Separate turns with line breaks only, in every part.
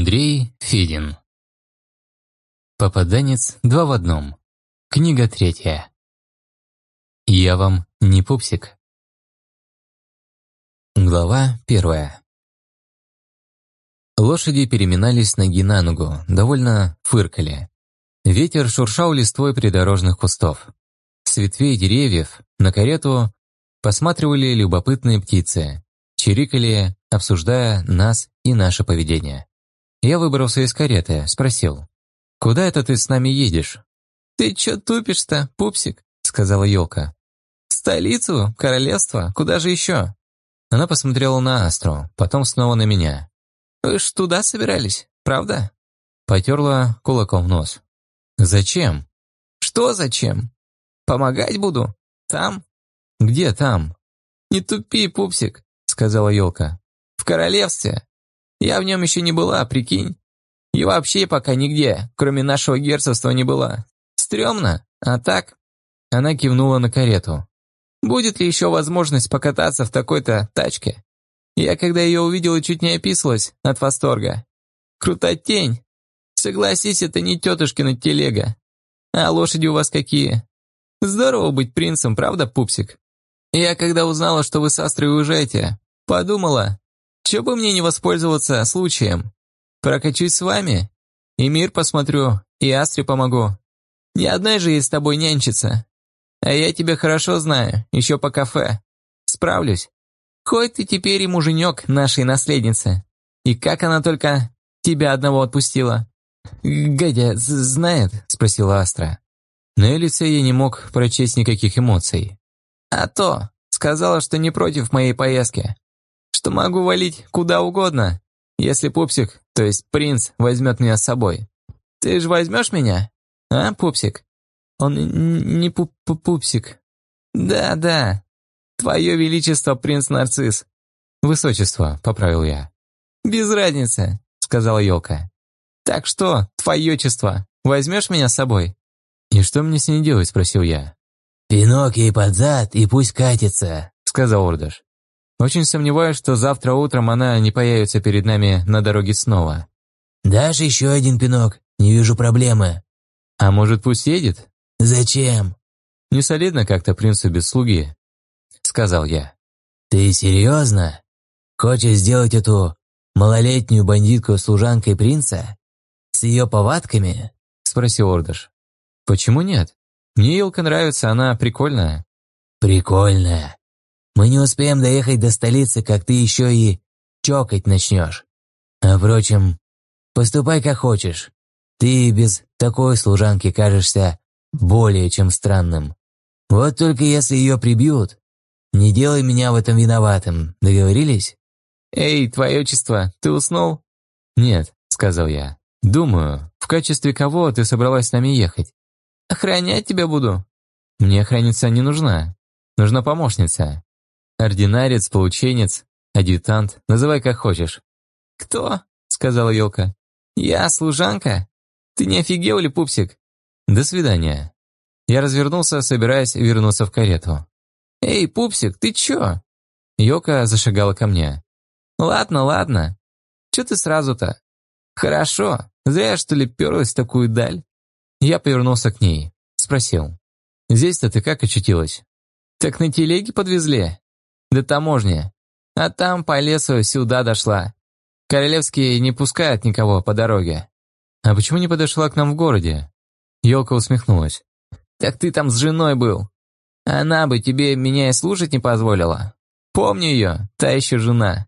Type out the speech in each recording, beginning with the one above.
Андрей Федин Попаданец два в одном. Книга третья. Я вам не пупсик. Глава первая. Лошади переминались ноги на ногу, довольно фыркали. Ветер шуршал листвой придорожных кустов. С ветвей деревьев на карету посматривали любопытные птицы, чирикали, обсуждая нас и наше поведение. Я выбрался из кареты, спросил. «Куда это ты с нами едешь?»
«Ты чё тупишь-то, пупсик?» — сказала елка. «В столицу? Королевство? Куда же еще?»
Она посмотрела на Астру, потом снова на меня.
«Вы ж туда собирались, правда?»
Потерла кулаком нос. «Зачем?»
«Что зачем? Помогать буду? Там?»
«Где там?»
«Не тупи, пупсик», — сказала елка. «В королевстве. Я в нем еще не была, прикинь. И вообще пока нигде, кроме нашего герцогства, не была. Стремно, а так...»
Она кивнула на карету.
«Будет ли еще возможность покататься в такой-то тачке? Я когда ее увидела, чуть не описалась от восторга. Крутотень! Согласись, это не тетушкина телега. А лошади у вас какие? Здорово быть принцем, правда, пупсик? Я когда узнала, что вы с Астрой уезжаете, подумала, Че бы мне не воспользоваться случаем? Прокачусь с вами, и мир посмотрю, и Астре помогу. Ни одной же ей с тобой нянчиться. А я тебя хорошо знаю, еще по кафе. Справлюсь. Хоть ты теперь и муженек нашей наследницы. И как она только тебя одного отпустила?»
«Гадя знает?» – спросила Астра. На ее лице я не мог прочесть никаких эмоций.
«А то! Сказала, что не против моей поездки что могу валить куда угодно, если пупсик, то есть принц, возьмет меня с собой. Ты же возьмешь меня? А, пупсик?
Он не пуп -пуп пупсик.
Да, да. Твое величество, принц Нарцисс.
Высочество, поправил я.
Без разницы, сказала елка. Так что, твое чество, возьмешь меня с собой?
И что мне с ней делать, спросил я.
«Пинок ей под зад и пусть катится», — сказал Ордыш.
Очень сомневаюсь, что завтра утром она не появится перед нами на дороге снова.
«Дашь еще один пинок? Не вижу проблемы».
«А может, пусть едет?»
«Зачем?»
«Не солидно как-то принцу без слуги», — сказал я.
«Ты серьезно? Хочешь сделать эту малолетнюю бандитку служанкой принца? С ее повадками?»
— спросил Ордыш. «Почему нет? Мне Илка нравится, она прикольная».
«Прикольная. Мы не успеем доехать до столицы, как ты еще и чокать начнешь. А впрочем, поступай как хочешь. Ты без такой служанки кажешься более чем странным. Вот только если ее прибьют, не делай меня в этом виноватым. Договорились?
Эй, твое чувство, ты уснул?
Нет, сказал я. Думаю, в качестве кого ты собралась с нами ехать?
Охранять тебя буду.
Мне охранница не нужна. Нужна помощница. Ординарец, полученец, адъютант, называй как хочешь.
«Кто?» — сказала елка. «Я служанка? Ты не офигел ли, пупсик?»
«До свидания». Я развернулся, собираясь вернуться в карету.
«Эй, пупсик, ты чё?»
Йока зашагала ко мне.
«Ладно, ладно. Чё ты сразу-то?» «Хорошо. Зря, что ли, перлась такую даль?»
Я повернулся к ней. Спросил. «Здесь-то ты как очутилась?»
«Так на телеге подвезли до таможни. А там по лесу сюда дошла. Королевские не пускают никого по дороге.
А почему не подошла к нам в городе? Елка усмехнулась.
Так ты там с женой был. Она бы тебе меня и слушать не позволила. Помню ее, та еще жена.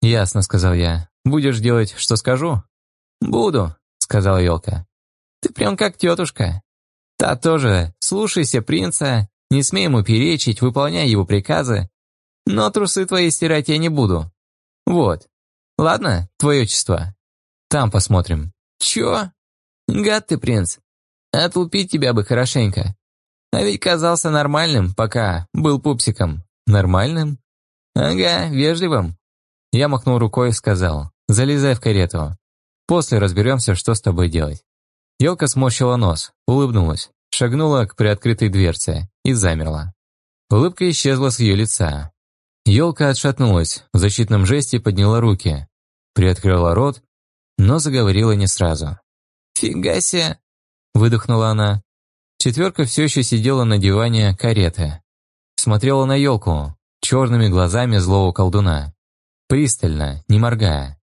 Ясно, сказал я. Будешь делать, что скажу?
Буду, сказала елка. Ты прям как тетушка. Та тоже, слушайся принца, не смей ему перечить, выполняй его приказы, но трусы твои стирать я не буду. Вот. Ладно, твое чувство.
Там посмотрим.
Чё? Гад ты, принц. Отлупить тебя бы хорошенько. А ведь казался нормальным, пока был пупсиком.
Нормальным?
Ага, вежливым.
Я махнул рукой и сказал, залезай в карету. После разберемся, что с тобой делать. Елка сморщила нос, улыбнулась, шагнула к приоткрытой дверце и замерла. Улыбка исчезла с ее лица. Елка отшатнулась, в защитном жесте подняла руки, приоткрыла рот, но заговорила не сразу.
«Фига себе!»
– выдохнула она. Четверка все еще сидела на диване кареты. Смотрела на елку, черными глазами злого колдуна. Пристально, не моргая.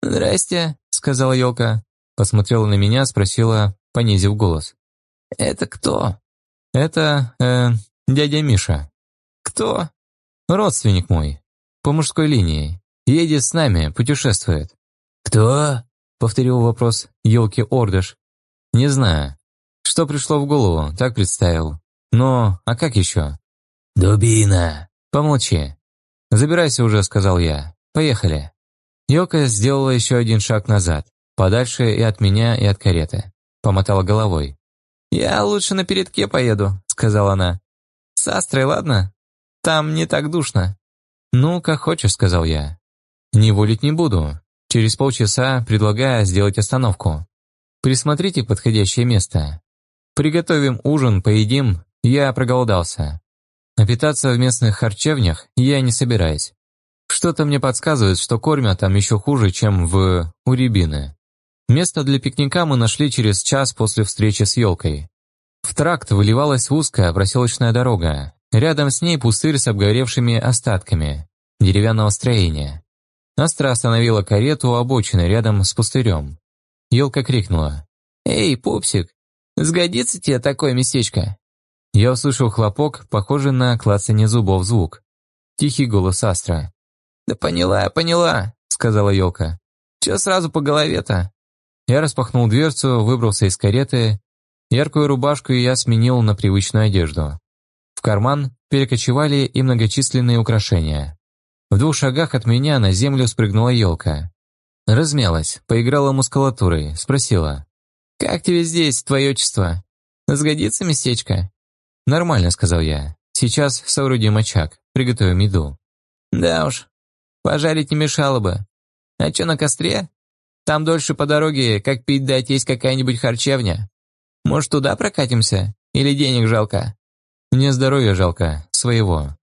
«Здрасте», — сказала елка.
Посмотрела на меня, спросила, понизив голос.
«Это кто?»
«Это, э, дядя Миша».
«Кто?»
«Родственник мой. По мужской линии. Едет с нами, путешествует».
«Кто?»
— повторил вопрос елки Ордыш. «Не знаю. Что пришло в голову, так представил. Но, а как еще?»
«Дубина!»
«Помолчи. Забирайся уже», — сказал я. «Поехали». Йока сделала еще один шаг назад, подальше и от меня, и от кареты. Помотала головой.
«Я лучше на передке поеду», — сказала она. «С Астрой, ладно? Там не так душно».
«Ну, как хочешь», — сказал я. «Не волить не буду. Через полчаса предлагаю сделать остановку. Присмотрите подходящее место. Приготовим ужин, поедим. Я проголодался. А питаться в местных харчевнях я не собираюсь. Что-то мне подсказывает, что кормят там еще хуже, чем в Урибины. Место для пикника мы нашли через час после встречи с елкой. В тракт выливалась узкая проселочная дорога. Рядом с ней пустырь с обгоревшими остатками деревянного строения. Астра остановила карету у обочины рядом с пустырем. Елка крикнула.
«Эй, пупсик, сгодится тебе такое местечко?»
Я услышал хлопок, похожий на клацание зубов звук. Тихий голос Астра.
«Да поняла, поняла», — сказала елка. «Че сразу по голове-то?»
Я распахнул дверцу, выбрался из кареты. Яркую рубашку я сменил на привычную одежду. В карман перекочевали и многочисленные украшения. В двух шагах от меня на землю спрыгнула елка. Размялась, поиграла мускулатурой, спросила.
«Как тебе здесь, твое отчество? Сгодится местечко?»
«Нормально», — сказал я. «Сейчас соорудим очаг, приготовим еду».
«Да уж, пожарить не мешало бы. А что на костре? Там дольше по дороге, как пить дать, есть какая-нибудь харчевня. Может, туда прокатимся? Или денег жалко?»
«Мне здоровья жалко, своего.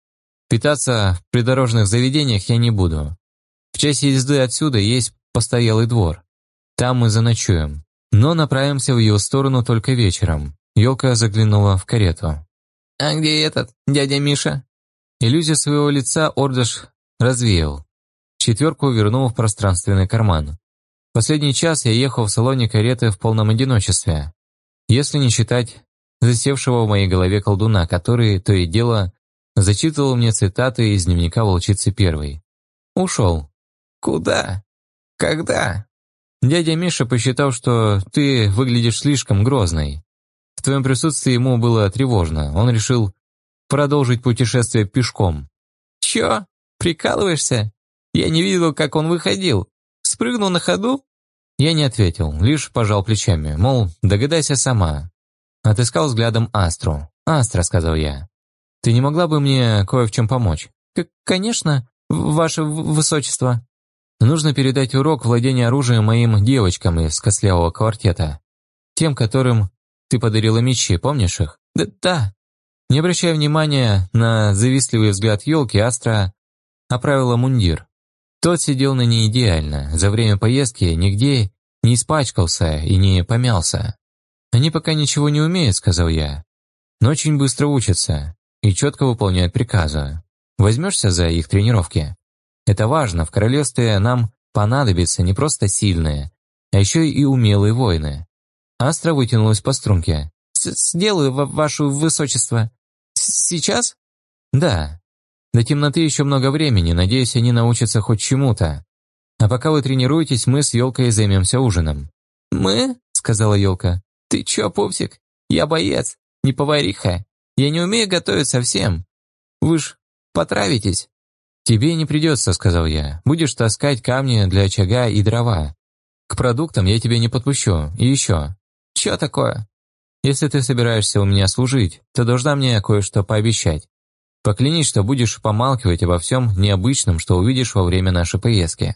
Питаться в придорожных заведениях я не буду. В часе езды отсюда есть постоялый двор. Там мы заночуем. Но направимся в ее сторону только вечером. Елка заглянула в карету.
«А где этот, дядя Миша?»
Иллюзию своего лица Ордыш развеял. Четверку вернул в пространственный карман. Последний час я ехал в салоне кареты в полном одиночестве. Если не считать засевшего в моей голове колдуна, который, то и дело, зачитывал мне цитаты из дневника волчицы первой. Ушел.
«Куда? Когда?»
Дядя Миша посчитал, что ты выглядишь слишком грозной. В твоем присутствии ему было тревожно. Он решил продолжить путешествие пешком.
«Чё? Прикалываешься? Я не видел, как он выходил. Спрыгнул на ходу?»
Я не ответил, лишь пожал плечами, мол, догадайся сама. Отыскал взглядом Астру. «Астра», — сказал я, — «ты не могла бы мне кое в чем помочь?»
«Конечно, ваше высочество».
«Нужно передать урок владения оружием моим девочкам из костлявого квартета. Тем, которым ты подарила мечи, помнишь их?
Да, да.
Не обращая внимания на завистливый взгляд елки, Астра оправила мундир. Тот сидел на ней идеально, за время поездки нигде не испачкался и не помялся. «Они пока ничего не умеют», — сказал я, «но очень быстро учатся и четко выполняют приказы. Возьмешься за их тренировки? Это важно, в королевстве нам понадобятся не просто сильные, а еще и умелые воины. Астра вытянулась по струнке.
«Сделаю, ваше высочество. Сейчас?»
«Да. До темноты еще много времени, надеюсь, они научатся хоть чему-то. А пока вы тренируетесь, мы с елкой займемся ужином».
«Мы?» — сказала елка. «Ты че, пупсик? Я боец, не повариха. Я не умею готовить совсем. Вы ж потравитесь».
«Тебе не придется», — сказал я. «Будешь таскать камни для очага и дрова. К продуктам я тебя не подпущу. И еще,
«Чё такое?»
«Если ты собираешься у меня служить, то должна мне кое-что пообещать. Поклянись, что будешь помалкивать обо всем необычном, что увидишь во время нашей поездки.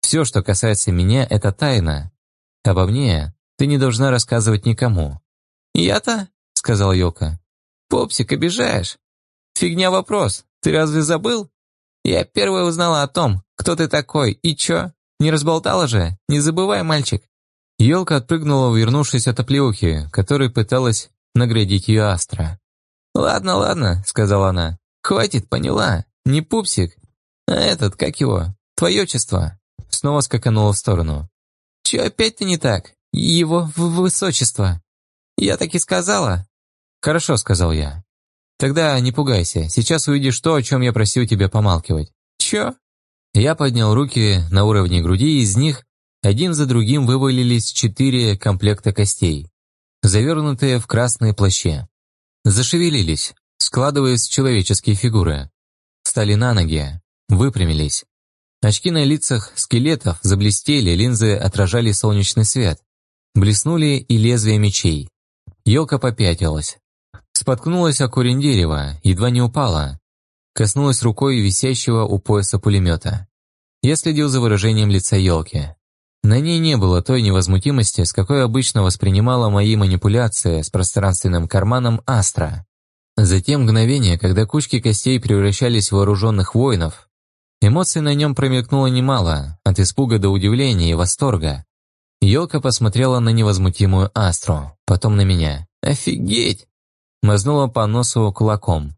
Все, что касается меня, это тайна. Обо мне ты не должна рассказывать никому».
«Я-то?» — сказал Йока. «Попсик, обижаешь. Фигня вопрос. Ты разве забыл? Я первая узнала о том, кто ты такой и чё. Не разболтала же? Не забывай, мальчик!»
Елка отпрыгнула, увернувшись от оплеухи, которой пыталась наградить ее Астра.
«Ладно, ладно», — сказала она. «Хватит, поняла. Не пупсик. А этот, как его? Твое чество».
Снова скаканула в сторону.
«Че опять-то не так? Его высочество». «Я так и сказала».
«Хорошо», — сказал я. «Тогда не пугайся. Сейчас увидишь то, о чем я просил тебя помалкивать».
«Чё?»
Я поднял руки на уровне груди, и из них один за другим вывалились четыре комплекта костей, завернутые в красные плащи. Зашевелились, складываясь в человеческие фигуры. Встали на ноги, выпрямились. Очки на лицах скелетов заблестели, линзы отражали солнечный свет. Блеснули и лезвия мечей. Елка попятилась. Споткнулась о корень дерева, едва не упала. Коснулась рукой висящего у пояса пулемета. Я следил за выражением лица елки. На ней не было той невозмутимости, с какой обычно воспринимала мои манипуляции с пространственным карманом Астра. Затем мгновение, когда кучки костей превращались в вооруженных воинов, эмоций на нем промелькнуло немало, от испуга до удивления и восторга. Елка посмотрела на невозмутимую Астру, потом на меня.
«Офигеть!»
Мазнула по носу кулаком.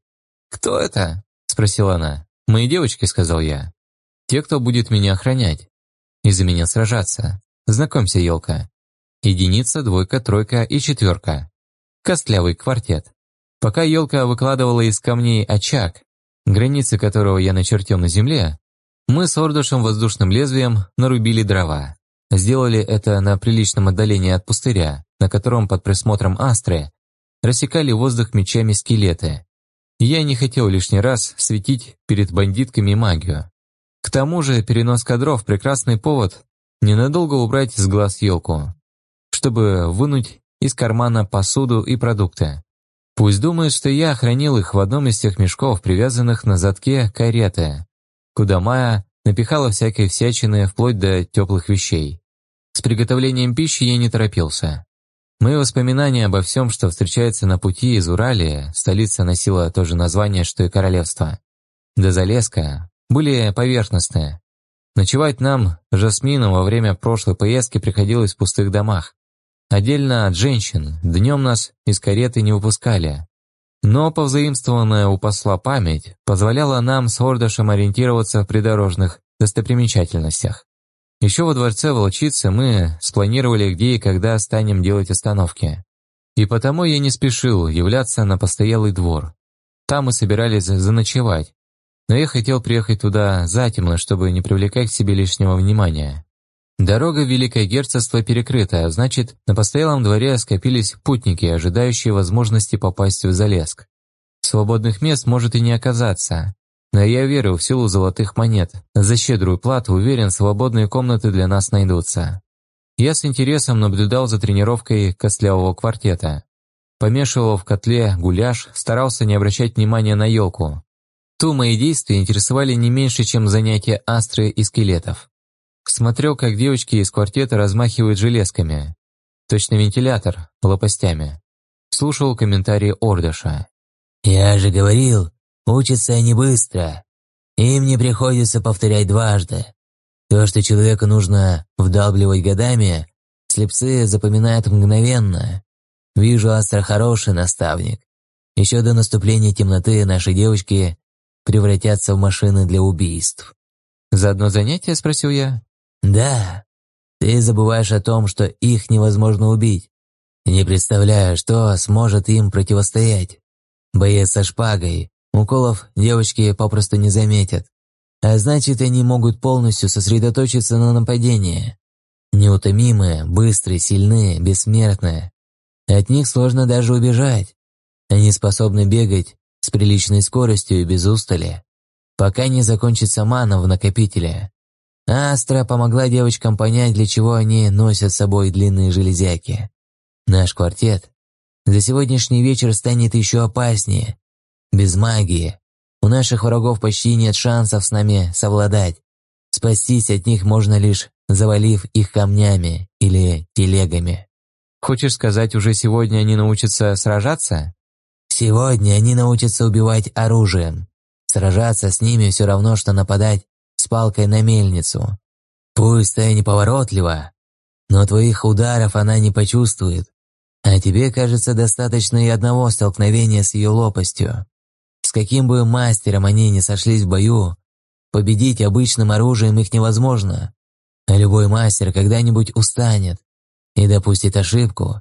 «Кто это?»
– спросила она. «Мои девочки», – сказал я. «Те, кто будет меня охранять и за меня сражаться. Знакомься, елка. Единица, двойка, тройка и четверка. Костлявый квартет. Пока елка выкладывала из камней очаг, границы которого я начертил на земле, мы с Ордушем воздушным лезвием нарубили дрова. Сделали это на приличном отдалении от пустыря, на котором под присмотром Астры рассекали воздух мечами скелеты. Я не хотел лишний раз светить перед бандитками магию. К тому же перенос кадров – прекрасный повод ненадолго убрать с глаз елку, чтобы вынуть из кармана посуду и продукты. Пусть думают, что я хранил их в одном из тех мешков, привязанных на задке кареты, куда Майя напихала всякой всячины вплоть до теплых вещей. С приготовлением пищи я не торопился. Мои воспоминания обо всем, что встречается на пути из Уралия, столица носила то же название, что и королевство, до Залеска, были поверхностные. Ночевать нам, Жасмину, во время прошлой поездки приходилось в пустых домах. Отдельно от женщин, днем нас из кареты не выпускали. Но повзаимствованная у посла память позволяла нам с Ордашем ориентироваться в придорожных достопримечательностях. Еще во дворце Волчицы мы спланировали, где и когда станем делать остановки. И потому я не спешил являться на постоялый двор. Там мы собирались заночевать, но я хотел приехать туда затемно, чтобы не привлекать к себе лишнего внимания. Дорога в Великое Герцогство перекрыта, а значит, на постоялом дворе скопились путники, ожидающие возможности попасть в Залеск. Свободных мест может и не оказаться, но я верю в силу золотых монет. За щедрую плату, уверен, свободные комнаты для нас найдутся. Я с интересом наблюдал за тренировкой костлявого квартета. Помешивал в котле гуляш, старался не обращать внимания на елку, Ту мои действия интересовали не меньше, чем занятия астры и скелетов. Смотрел, как девочки из квартета размахивают железками. Точно вентилятор, лопастями. Слушал комментарии Ордаша.
«Я же говорил, учатся они быстро. Им не приходится повторять дважды. То, что человеку нужно вдалбливать годами, слепцы запоминают мгновенно. Вижу, Астра хороший наставник. Еще до наступления темноты наши девочки превратятся в машины для убийств.
«За одно занятие?» – спросил я.
«Да. Ты забываешь о том, что их невозможно убить. Не представляю, что сможет им противостоять. Боец со шпагой, уколов девочки попросту не заметят. А значит, они могут полностью сосредоточиться на нападении. Неутомимые, быстрые, сильные, бессмертные. От них сложно даже убежать. Они способны бегать с приличной скоростью и без устали, пока не закончится мана в накопителе. Астра помогла девочкам понять, для чего они носят с собой длинные железяки. Наш квартет за сегодняшний вечер станет еще опаснее. Без магии. У наших врагов почти нет шансов с нами совладать. Спастись от них можно лишь завалив их камнями или телегами.
Хочешь сказать, уже сегодня они научатся сражаться?
Сегодня они научатся убивать оружием. Сражаться с ними все равно, что нападать с палкой на мельницу. Пусть стая неповоротлива, но твоих ударов она не почувствует. А тебе, кажется, достаточно и одного столкновения с ее лопастью. С каким бы мастером они ни сошлись в бою, победить обычным оружием их невозможно. А любой мастер когда-нибудь устанет и допустит ошибку.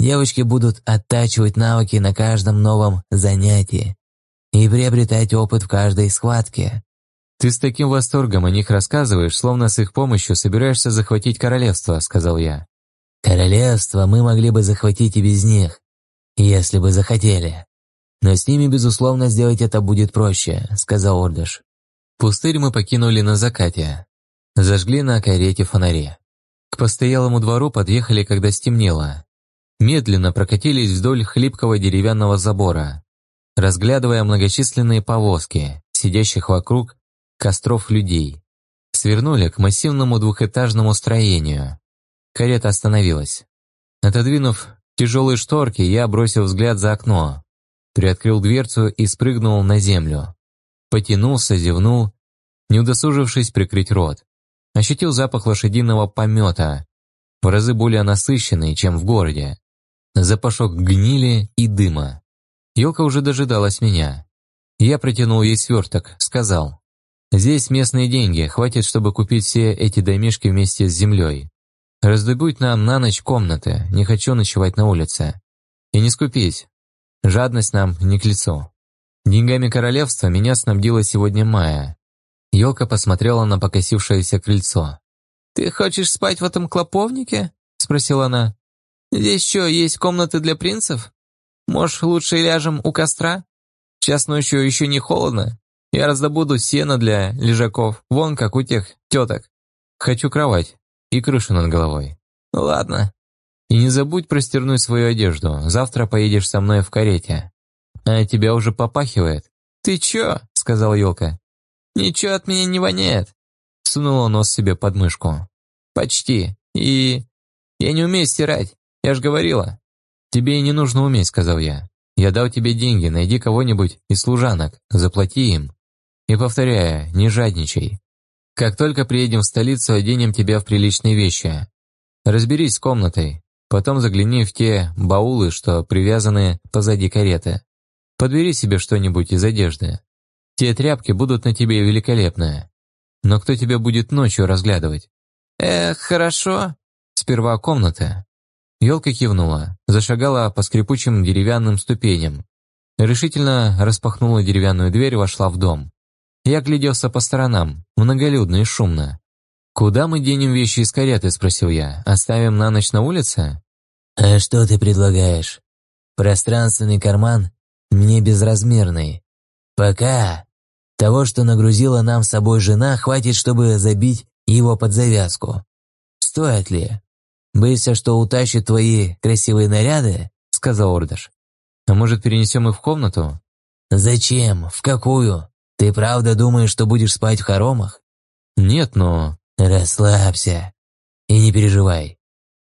Девочки будут оттачивать навыки на каждом новом занятии и приобретать опыт в каждой схватке.
«Ты с таким восторгом о них рассказываешь, словно с их помощью собираешься захватить королевство», — сказал я.
«Королевство мы могли бы захватить и без них, если бы захотели. Но с ними, безусловно, сделать это будет проще», — сказал Ордыш.
Пустырь мы покинули на закате. Зажгли на карете фонари. К постоялому двору подъехали, когда стемнело. Медленно прокатились вдоль хлипкого деревянного забора, разглядывая многочисленные повозки, сидящих вокруг костров людей. Свернули к массивному двухэтажному строению. Карета остановилась. Отодвинув тяжелые шторки, я бросил взгляд за окно, приоткрыл дверцу и спрыгнул на землю. Потянулся, зевнул, не удосужившись прикрыть рот. Ощутил запах лошадиного помета, в разы более насыщенный, чем в городе. Запашок гнили и дыма. Елка уже дожидалась меня. Я протянул ей сверток, сказал. «Здесь местные деньги, хватит, чтобы купить все эти домишки вместе с землей. Раздобудь нам на ночь комнаты, не хочу ночевать на улице. И не скупись, жадность нам не к лицу». Деньгами королевства меня снабдила сегодня Майя. Елка посмотрела на покосившееся крыльцо.
«Ты хочешь спать в этом клоповнике?» – спросила она. «Здесь что, есть комнаты для принцев? Может, лучше ляжем у костра? Час ночью еще не холодно. Я раздобуду сено для лежаков, вон как у тех теток.
Хочу кровать и крышу над головой».
«Ладно».
«И не забудь простернуть свою одежду, завтра поедешь со мной в карете». «А тебя уже попахивает».
«Ты чё?» – сказал Ёлка. «Ничего от меня не воняет».
Сунула нос себе под мышку.
«Почти. И... я не умею стирать, я ж говорила».
«Тебе и не нужно уметь», — сказал я. «Я дал тебе деньги, найди кого-нибудь из служанок, заплати им. И повторяю, не жадничай. Как только приедем в столицу, оденем тебя в приличные вещи. Разберись с комнатой, потом загляни в те баулы, что привязаны позади кареты. Подбери себе что-нибудь из одежды. Те тряпки будут на тебе великолепные. Но кто тебя будет ночью разглядывать?
«Э, хорошо».
Сперва комната. Елка кивнула, зашагала по скрипучим деревянным ступеням. Решительно распахнула деревянную дверь и вошла в дом. Я гляделся по сторонам, многолюдно и шумно. «Куда мы денем вещи из кареты?» – спросил я. «Оставим на ночь на улице?»
«А что ты предлагаешь? Пространственный карман мне безразмерный. Пока того, что нагрузила нам с собой жена, хватит, чтобы забить его под завязку. Стоит ли? Боишься, что утащит твои красивые наряды?» — сказал Ордаш.
«А может, перенесем их в комнату?»
«Зачем? В какую? Ты правда думаешь, что будешь спать в хоромах?»
«Нет, но...»
«Расслабься и не переживай.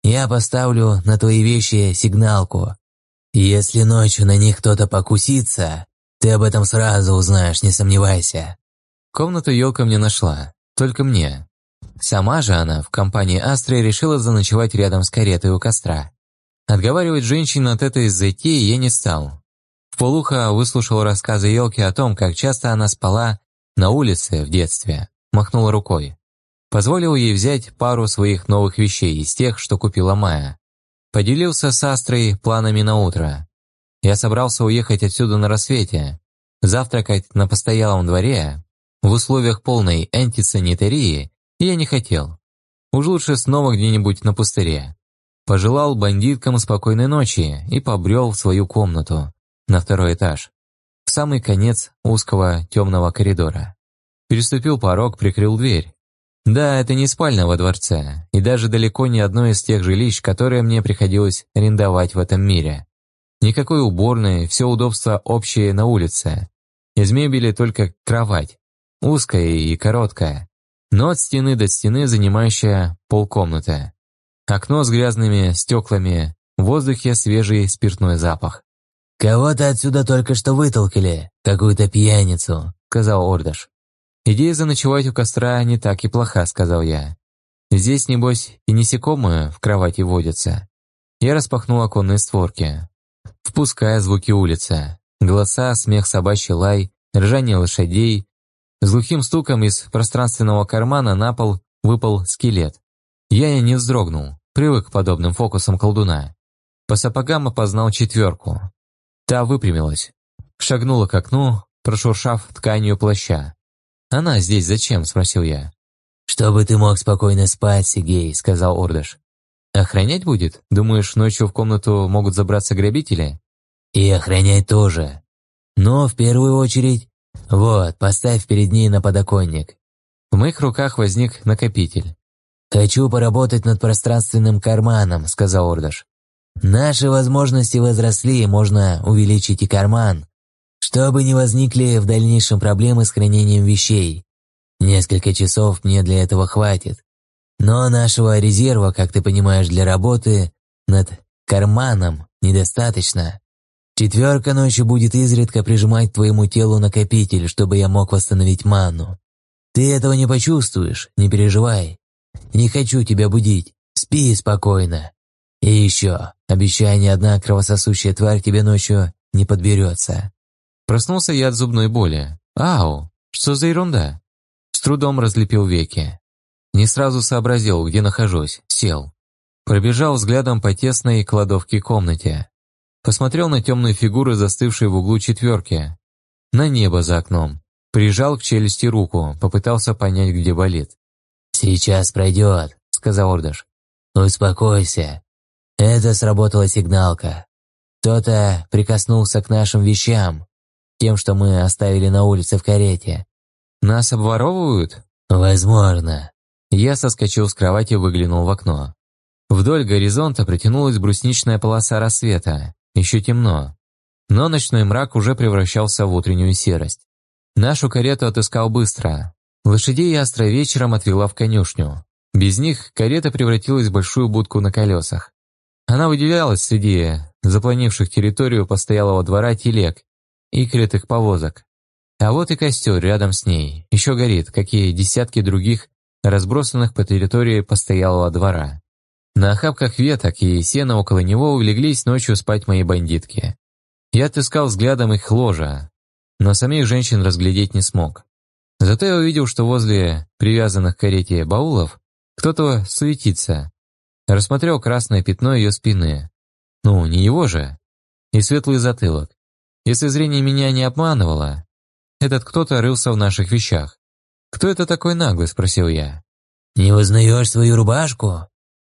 Я поставлю на твои вещи сигналку. Если ночью на них кто-то покусится, ты об этом сразу узнаешь, не сомневайся».
Комнату елка мне нашла, только мне. Сама же она в компании Астры решила заночевать рядом с каретой у костра. Отговаривать женщин от этой затеи я не стал. В полухо выслушал рассказы елки о том, как часто она спала на улице в детстве, махнула рукой. Позволил ей взять пару своих новых вещей из тех, что купила Майя. Поделился с Астрой планами на утро. Я собрался уехать отсюда на рассвете, завтракать на постоялом дворе, в условиях полной антисанитарии я не хотел. Уж лучше снова где-нибудь на пустыре. Пожелал бандиткам спокойной ночи и побрел в свою комнату, на второй этаж, в самый конец узкого темного коридора. Переступил порог, прикрыл дверь. Да, это не спальня во дворце, и даже далеко не одно из тех жилищ, которые мне приходилось арендовать в этом мире. Никакой уборной, все удобства общие на улице. Из мебели только кровать, узкая и короткая, но от стены до стены занимающая полкомнаты. Окно с грязными стеклами, в воздухе свежий спиртной запах.
«Кого-то отсюда только что вытолкали, какую-то пьяницу», — сказал Ордаш.
«Идея заночевать у костра не так и плоха», — сказал я. Здесь, небось, и насекомые в кровати водятся. Я распахнул оконные створки, впуская звуки улицы. Голоса, смех, собачий лай, ржание лошадей. С глухим стуком из пространственного кармана на пол выпал скелет. Я не вздрогнул, привык к подобным фокусам колдуна. По сапогам опознал четверку. Та выпрямилась, шагнула к окну, прошуршав тканью плаща. «Она здесь зачем?» – спросил я.
«Чтобы ты мог спокойно спать, Сигей», – сказал Ордыш.
«Охранять будет? Думаешь, ночью в комнату могут забраться грабители?»
«И охранять тоже. Но в первую очередь, вот, поставь перед ней на подоконник».
В моих руках возник накопитель.
«Хочу поработать над пространственным карманом», – сказал Ордыш. «Наши возможности возросли, можно увеличить и карман, чтобы не возникли в дальнейшем проблемы с хранением вещей. Несколько часов мне для этого хватит. Но нашего резерва, как ты понимаешь, для работы над карманом недостаточно. Четверка ночью будет изредка прижимать твоему телу накопитель, чтобы я мог восстановить ману. Ты этого не почувствуешь, не переживай. Не хочу тебя будить, спи спокойно. И еще, обещай, ни одна кровососущая тварь тебе ночью не подберется.
Проснулся я от зубной боли. Ау, что за ерунда? С трудом разлепил веки. Не сразу сообразил, где нахожусь, сел. Пробежал взглядом по тесной кладовке комнате. Посмотрел на темные фигуры, застывшие в углу четверки. На небо за окном. Прижал к челюсти руку, попытался понять, где болит.
«Сейчас пройдет», — сказал Ордыш. «Успокойся. Это сработала сигналка. Кто-то прикоснулся к нашим вещам, тем, что мы оставили на улице в карете.
Нас обворовывают?
Возможно.
Я соскочил с кровати и выглянул в окно. Вдоль горизонта протянулась брусничная полоса рассвета. Еще темно. Но ночной мрак уже превращался в утреннюю серость. Нашу карету отыскал быстро. Лошадей Астра вечером отвела в конюшню. Без них карета превратилась в большую будку на колесах. Она выделялась среди запланивших территорию постоялого двора телег и крытых повозок. А вот и костер рядом с ней, еще горит, как и десятки других, разбросанных по территории постоялого двора. На охапках веток и сена около него улеглись ночью спать мои бандитки. Я отыскал взглядом их ложа, но самих женщин разглядеть не смог. Зато я увидел, что возле привязанных к карете баулов кто-то суетится. Рассмотрел красное пятно ее спины. Ну, не его же. И светлый затылок. Если зрение меня не обманывало, этот кто-то рылся в наших вещах. «Кто это такой наглый?» – спросил я.
«Не узнаешь свою рубашку?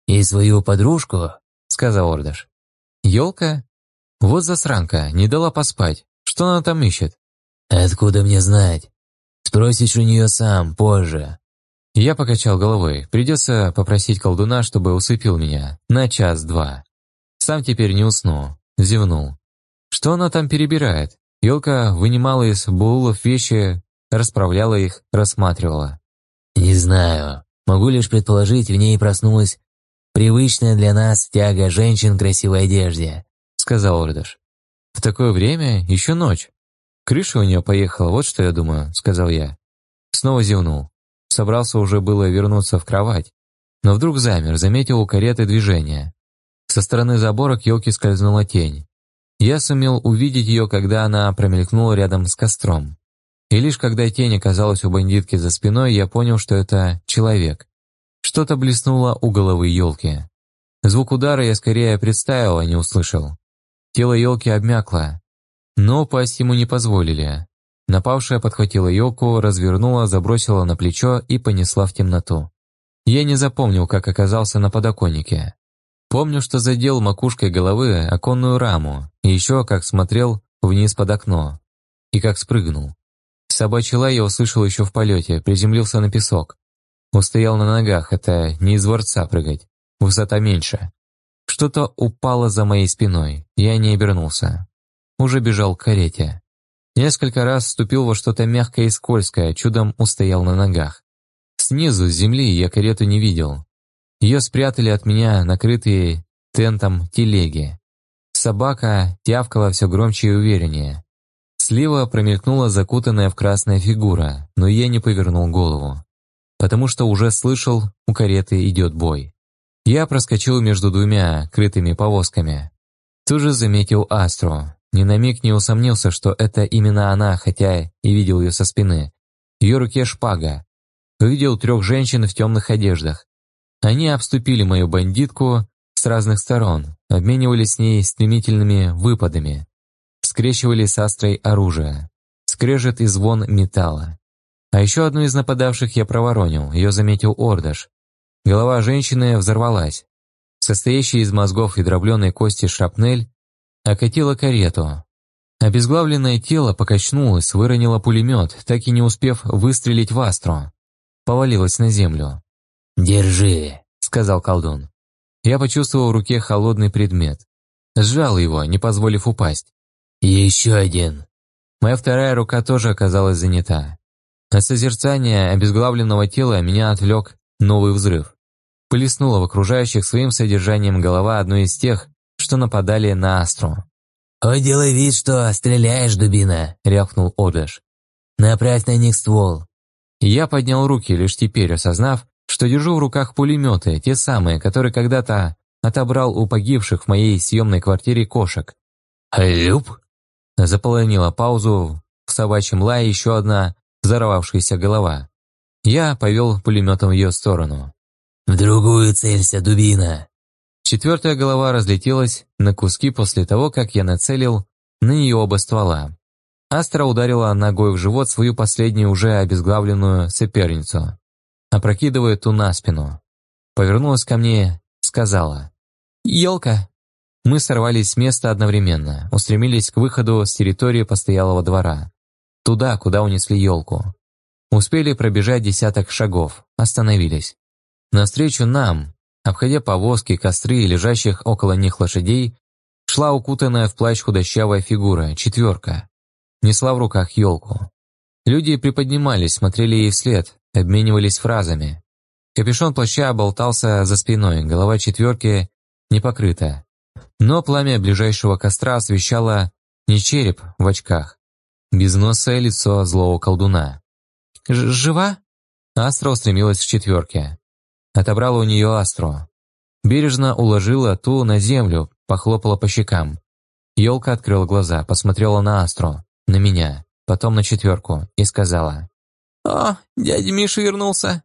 И свою подружку?» – сказал Ордаш.
«Елка? Вот засранка, не дала поспать. Что она там ищет?»
«Откуда мне знать? Спросишь у нее сам, позже».
Я покачал головой. Придется попросить колдуна, чтобы усыпил меня. На час-два. Сам теперь не усну. Зевнул. Что она там перебирает? Елка вынимала из баулов вещи, расправляла их, рассматривала.
«Не знаю. Могу лишь предположить, в ней проснулась привычная для нас тяга женщин в красивой одежде», — сказал Ордыш.
«В такое время еще ночь. Крыша у нее поехала, вот что я думаю», — сказал я. Снова зевнул. Собрался уже было вернуться в кровать, но вдруг замер, заметил у кареты движение. Со стороны забора к елке скользнула тень. Я сумел увидеть ее, когда она промелькнула рядом с костром. И лишь когда тень оказалась у бандитки за спиной, я понял, что это человек. Что-то блеснуло у головы елки. Звук удара я скорее представил, а не услышал. Тело елки обмякло, но упасть ему не позволили. Напавшая подхватила елку, развернула, забросила на плечо и понесла в темноту. Я не запомнил, как оказался на подоконнике. Помню, что задел макушкой головы оконную раму, и еще как смотрел вниз под окно, и как спрыгнул. Собачий лай я услышал еще в полете, приземлился на песок. Устоял на ногах, это не из дворца прыгать, высота меньше. Что-то упало за моей спиной, я не обернулся. Уже бежал к карете. Несколько раз вступил во что-то мягкое и скользкое, чудом устоял на ногах. Снизу, с земли, я карету не видел, ее спрятали от меня накрытые тентом телеги. Собака тявкала все громче и увереннее. Слева промелькнула закутанная в красная фигура, но я не повернул голову. потому что уже слышал, у кареты идет бой. Я проскочил между двумя крытыми повозками. Тут же заметил Астру. Ни на миг не усомнился, что это именно она, хотя и видел ее со спины. В ее руке шпага. Увидел трех женщин в темных одеждах. Они обступили мою бандитку с разных сторон, обменивались с ней стремительными выпадами. Скрещивали с Астрой оружие. Скрежет и звон металла. А еще одну из нападавших я проворонил, ее заметил Ордаш. Голова женщины взорвалась. Состоящая из мозгов и дробленой кости шрапнель окатила карету. Обезглавленное тело покачнулось, выронило пулемет, так и не успев выстрелить в астру. Повалилось на землю.
«Держи», —
сказал колдун. Я почувствовал в руке холодный предмет. Сжал его, не позволив упасть.
«Еще один».
Моя вторая рука тоже оказалась занята. От созерцания обезглавленного тела меня отвлек новый взрыв. Плеснула в окружающих своим содержанием голова одной из тех, что нападали на Астру.
«Ой, делай вид, что стреляешь, дубина!» — рявкнул Одаш. «Направь на них ствол!»
Я поднял руки, лишь теперь осознав, что держу в руках пулеметы, те самые, которые когда-то отобрал у погибших в моей съемной квартире кошек.
«Люб?»
Заполонила паузу в собачьем лае еще одна взорвавшаяся голова. Я повел пулеметом в ее сторону.
«В другую целься, дубина!»
Четвертая голова разлетелась на куски после того, как я нацелил на нее оба ствола. Астра ударила ногой в живот свою последнюю уже обезглавленную соперницу, опрокидывая ту на спину. Повернулась ко мне, сказала «Елка!». Мы сорвались с места одновременно, устремились к выходу с территории постоялого двора. Туда, куда унесли елку. Успели пробежать десяток шагов, остановились. Навстречу нам, обходя повозки, костры и лежащих около них лошадей, шла укутанная в плащ худощавая фигура, четверка. Несла в руках елку. Люди приподнимались, смотрели ей вслед, обменивались фразами. Капюшон плаща болтался за спиной, голова четверки не покрыта. Но пламя ближайшего костра освещало не череп в очках, безносое лицо злого колдуна. «Жива?» Астра устремилась к четверке. Отобрала у нее Астру. Бережно уложила ту на землю, похлопала по щекам. Елка открыла глаза, посмотрела на Астру, на меня, потом на четверку и сказала.
«О, дядя Миша вернулся.